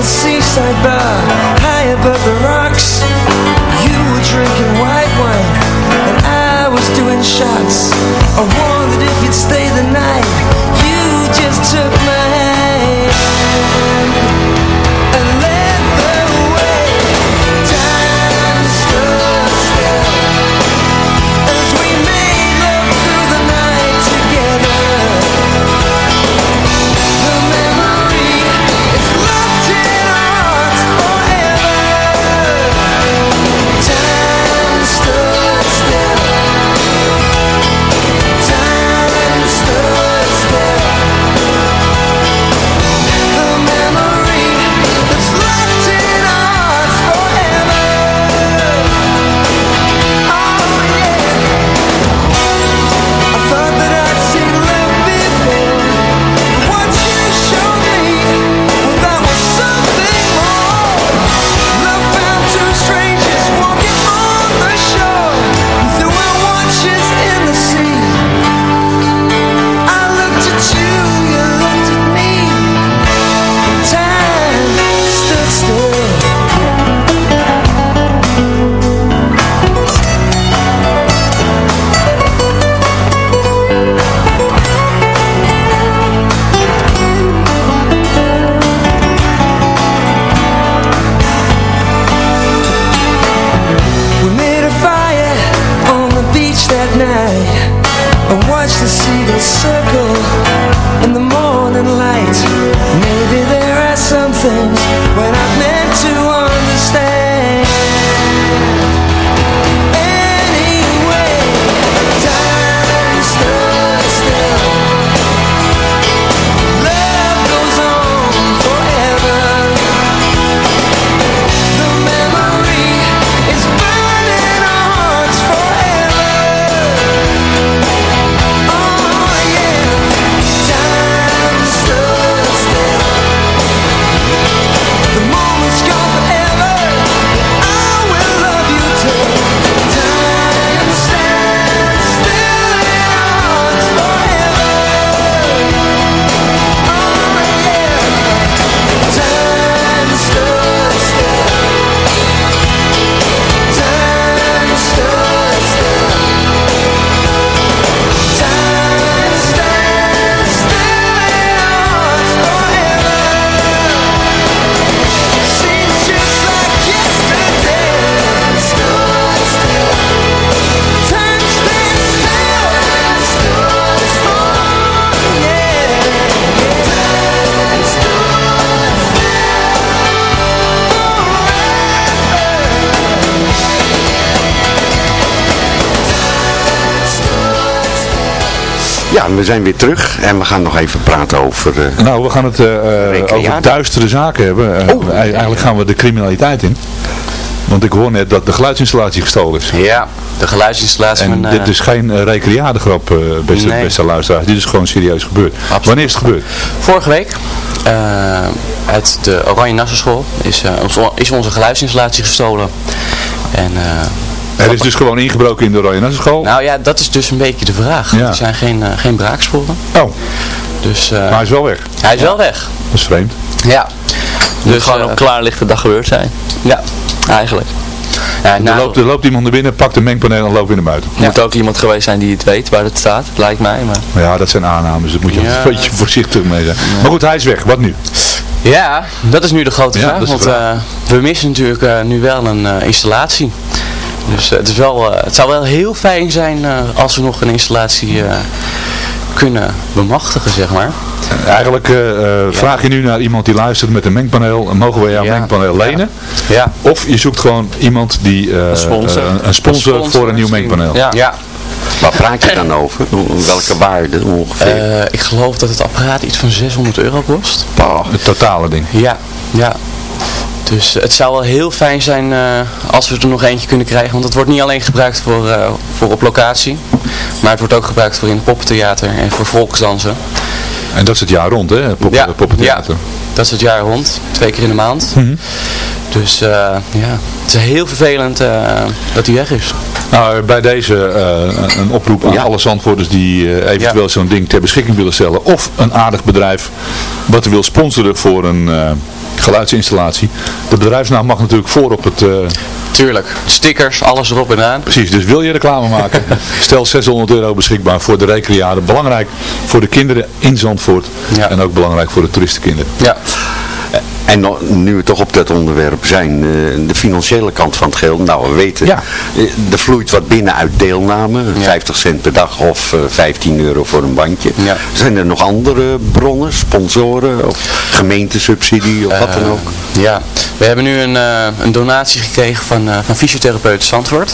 Seaside bar High above the rocks. You were drinking white wine And I was doing shots. I wondered if you'd stay we zijn weer terug en we gaan nog even praten over... eh, Nou, we gaan het eh, eh, Recreade. over duistere zaken hebben. Eh, Oh. e- Eigenlijk gaan we de criminaliteit in. Want ik hoor net dat de geluidsinstallatie gestolen is. Ja, de geluidsinstallatie En van... eh, dit is geen uh, recreadegrap, eh, beste, Nee. beste luisteraars. Dit is gewoon serieus gebeurd. Wanneer is het gebeurd? Vorige week, uit de Oranje Nassenschool, is, eh, ons, is onze geluidsinstallatie gestolen. En, eh, Er is dus gewoon ingebroken in de Oranje Nassenschool. nou ja, dat is dus een beetje de vraag. Ja. Er zijn geen, eh, geen braaksporen. Oh, Dus, eh, maar hij is wel weg. hij is wel weg. Dat is vreemd. Ja. Dus Dus gewoon eh, op klaarlichte dag gebeurd zijn. Ja. Eigenlijk. Ja, Er, nou, loopt, er loopt iemand naar binnen, pakt een mengpaneel en loopt weer naar buiten. Er moet ook iemand geweest zijn die het weet waar het staat, lijkt mij. Maar... Maar ja, dat zijn aannames. Daar moet je Ja. *laughs* een beetje voorzichtig mee zijn. Maar goed, hij is weg. Wat nu? Ja, dat is nu de grote Ja, vraag. dat Want de eh, we missen natuurlijk eh, nu wel een eh, installatie. Dus eh, het, is wel, eh, het zou wel heel fijn zijn eh, als we nog een installatie eh, kunnen bemachtigen, zeg maar. Eigenlijk eh, eh, vraag je nu naar iemand die luistert met een mengpaneel. Mogen we jouw Ja. mengpaneel lenen? Ja. Of je zoekt gewoon iemand die sponsor. een sponsor, Een sponsor voor een nieuw mengpaneel. Ja. Ja, Waar praat je dan over? Welke waarde ongeveer? eh, ik geloof dat het apparaat iets van 600 euro kost. Het totale ding. Ja, ja. Dus het zou wel heel fijn zijn eh, als we er nog eentje kunnen krijgen. Want het wordt niet alleen gebruikt voor, eh, voor op locatie. Maar het wordt ook gebruikt voor in het poppentheater en voor volksdansen. En dat is het jaar rond, hè? Pop, Ja, poppentheater. Dat is het jaar rond. Twee keer in de maand. Mhm. Dus eh, ja, het is heel vervelend eh, dat hij weg is. Nou, bij deze eh, een- oproep aan Ja. alle zandvoerders die eh, eventueel Ja. zo'n ding ter beschikking willen stellen. Of een aardig bedrijf wat wil sponsoren voor een eh, geluidsinstallatie. De bedrijfsnaam mag natuurlijk voor op het... eh, Tuurlijk. Stickers, alles erop en aan. Precies, dus wil je reclame maken, *laughs* stel 600 euro beschikbaar voor de recreade. Belangrijk voor de kinderen in Zandvoort Ja. en ook belangrijk voor de toeristenkinderen. Ja. En nu we toch op dat onderwerp zijn, eh, de financiële kant van het geld. Nou, we weten, Ja. eh, er vloeit wat binnen uit deelname. 50 cent per dag of eh, 15 euro voor een bandje. Ja. Zijn er nog andere bronnen, sponsoren of gemeentesubsidie of wat dan Eh, ook? Ja, we hebben nu een, eh, een donatie gekregen van, eh van fysiotherapeut Zandvoort.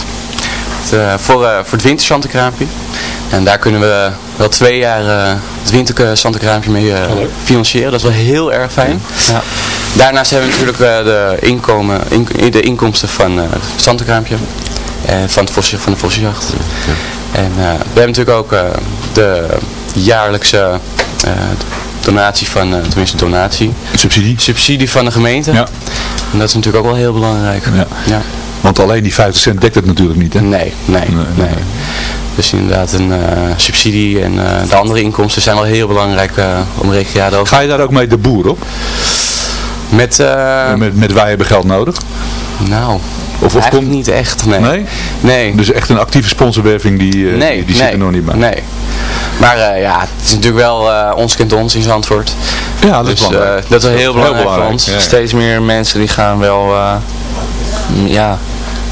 Het, eh, voor, eh, voor het winterzantenkraampje. En daar kunnen we wel twee jaar eh, het winterzantenkraampje mee eh, financieren. Dat is wel heel erg fijn. Ja. Daarnaast hebben we natuurlijk eh, de, inkomen, in- de inkomsten van eh, het zantenkraampje. En van, het Vosje- van de Vossenjacht. En eh, we hebben natuurlijk ook eh, de jaarlijkse eh, donatie van, eh, tenminste donatie, Subsidie. subsidie van de gemeente. Ja. En dat is natuurlijk ook wel heel belangrijk. Ja. Ja. Want alleen die 50 cent dekt het natuurlijk niet, hè? Nee, nee, nee. Dus inderdaad een eh, subsidie en eh, de andere inkomsten zijn wel heel belangrijk eh, om recreade over. Ga je daar ook mee de boer op? Met, eh, met, met wij hebben geld nodig? nou, Of, komt... niet echt, nee. Nee? Nee, Dus echt een actieve sponsorwerving die, eh, nee, die, die nee, zit er nog niet bij. Nee. Maar eh, ja, het is natuurlijk wel eh, ons kent ons in Zandvoort. Ja, dat is Dus belangrijk. eh, dat is wel heel belangrijk, voor belangrijk, ons. ja. Steeds meer mensen die gaan wel, ja,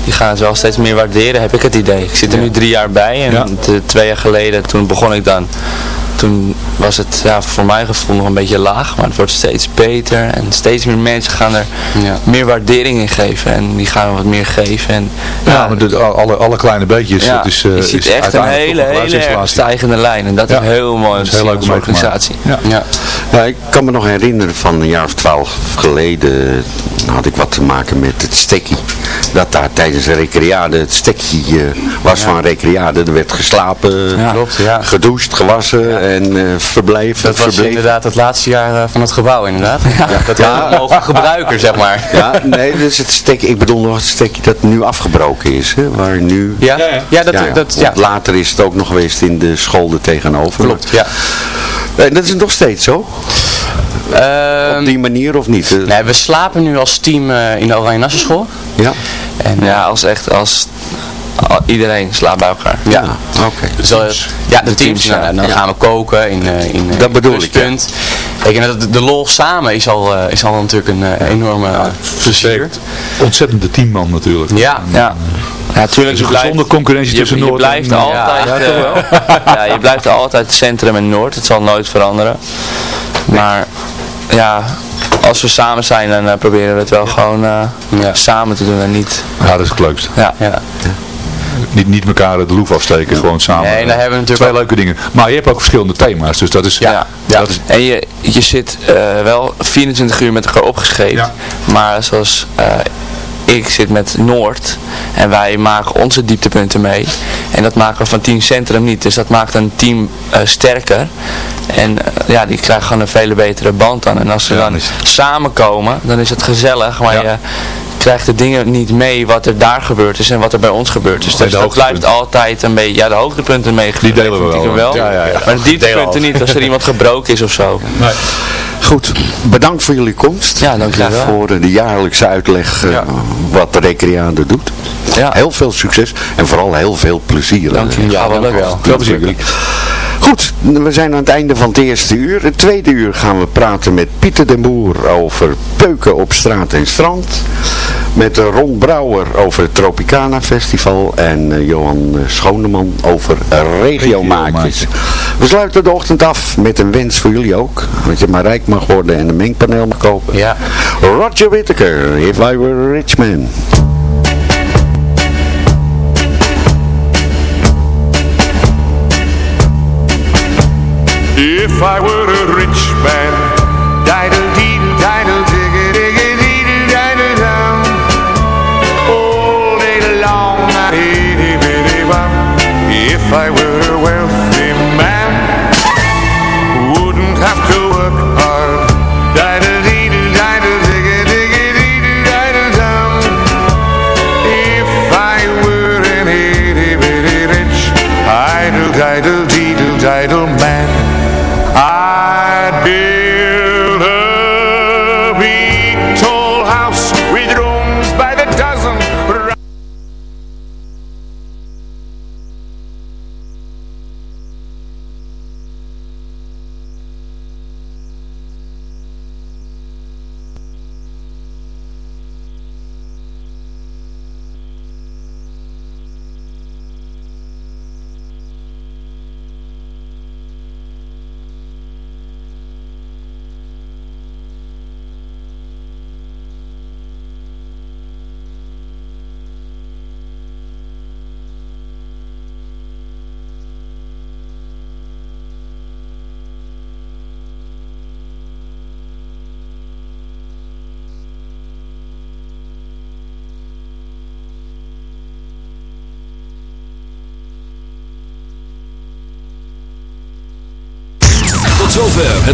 die gaan het wel steeds meer waarderen, heb ik het idee. Ik zit er nu drie jaar bij en Ja. twee jaar geleden, toen begon ik dan. Toen was het ja, voor mijn gevoel nog een beetje laag, maar het wordt steeds beter en steeds meer mensen gaan er Ja. meer waardering in geven en die gaan wat meer geven. En, Ja, maar de- alle, alle kleine beetjes, ja, dat is, eh, je ziet is echt een uiteindelijk hele, hele stijgende lijn en dat Ja. is heel mooi Dat is heel zien leuk als om mee te maken. organisatie. Ja. Ja. Ja, ik kan me nog herinneren van een jaar of twaalf geleden had ik wat te maken met het stekkie. Dat daar tijdens de recreade het stekkie eh, was van recreade. Er werd geslapen, Ja. Klopt, ja. gedoucht, gewassen en eh verblijven. Dat was verbleven. inderdaad het laatste jaar eh, van het gebouw inderdaad. Dat we Ja. het mogen gebruiken, zeg maar. Ja, nee, dus het stekje, ik bedoel nog het stekje dat nu afgebroken is. Hè, waar nu... Ja, ja, dat, dat, ja. Later is het ook nog geweest in de school er tegenover. Klopt, ja. En dat is nog steeds zo? Ehm, Op die manier of niet? Eh, nee, we slapen nu als team eh, in de Oranje Nassenschool. Ja? En, Ja, als echt, als al- iedereen slaapt bij elkaar. Ja, Oké. Dus, ja, de, teams. teams, nou, ja. dan Ja. gaan we koken in, eh, in eh, Dat bedoel ik, pluspunt. Kijk, en dat, de lol samen is al, eh, is al natuurlijk een enorme uh, plezier. Ontzettende teamman natuurlijk. Ja, Ja, ja tuurlijk. Is een je blijft- gezonde concurrentie je, tussen je Noord blijft en... altijd, ja, wel? *laughs* ja, je blijft altijd centrum en Noord. Het zal nooit veranderen. Maar ja, als we samen zijn, dan eh, proberen we het wel gewoon eh, Ja. samen te doen en niet. Ja, dat is het leukste. Ja. ja. Niet, niet elkaar de loef afsteken, gewoon samen. Nee, daar hebben we natuurlijk Twee leuke dingen. Maar je hebt ook verschillende thema's, dus dat is... Ja, Dat is en je, je zit eh, wel 24 uur met elkaar opgeschreven. Maar zoals eh, ik zit met Noord en wij maken onze dieptepunten mee. En dat maken we van Team Centrum niet. Dus dat maakt een team eh, sterker. En ja, die krijgen gewoon een veel betere band aan. En als ze dan samenkomen, dan is het gezellig. Maar je krijgt de dingen niet mee wat er daar gebeurd is en wat er bij ons gebeurd is. Nee, Dus de dat blijft altijd een beetje, ja de hoogtepunten mee. Die delen we wel. Ja, Ja, ja, ja. Maar de dieptepunten niet als er iemand gebroken is of zo. Goed, bedankt voor jullie komst. Ja, dank je wel. Voor eh, de jaarlijkse uitleg eh, wat de Recreade doet. Ja. Heel veel succes en vooral heel veel plezier. Dank je. Ja, dank wel. Veel plezier jullie. Goed, we zijn aan het einde van het eerste uur. Het tweede uur gaan we praten met Pieter den Boer over peuken op straat en strand. Met eh, Ron Brouwer over het Tropicana Festival. En eh, Johan eh, Schooneman over regiomaatjes. We sluiten de ochtend af met een wens voor jullie ook. Dat je maar rijk mag worden en een mengpaneel mag kopen. Ja. Roger Whittaker, If I Were a Rich Man. If I were I were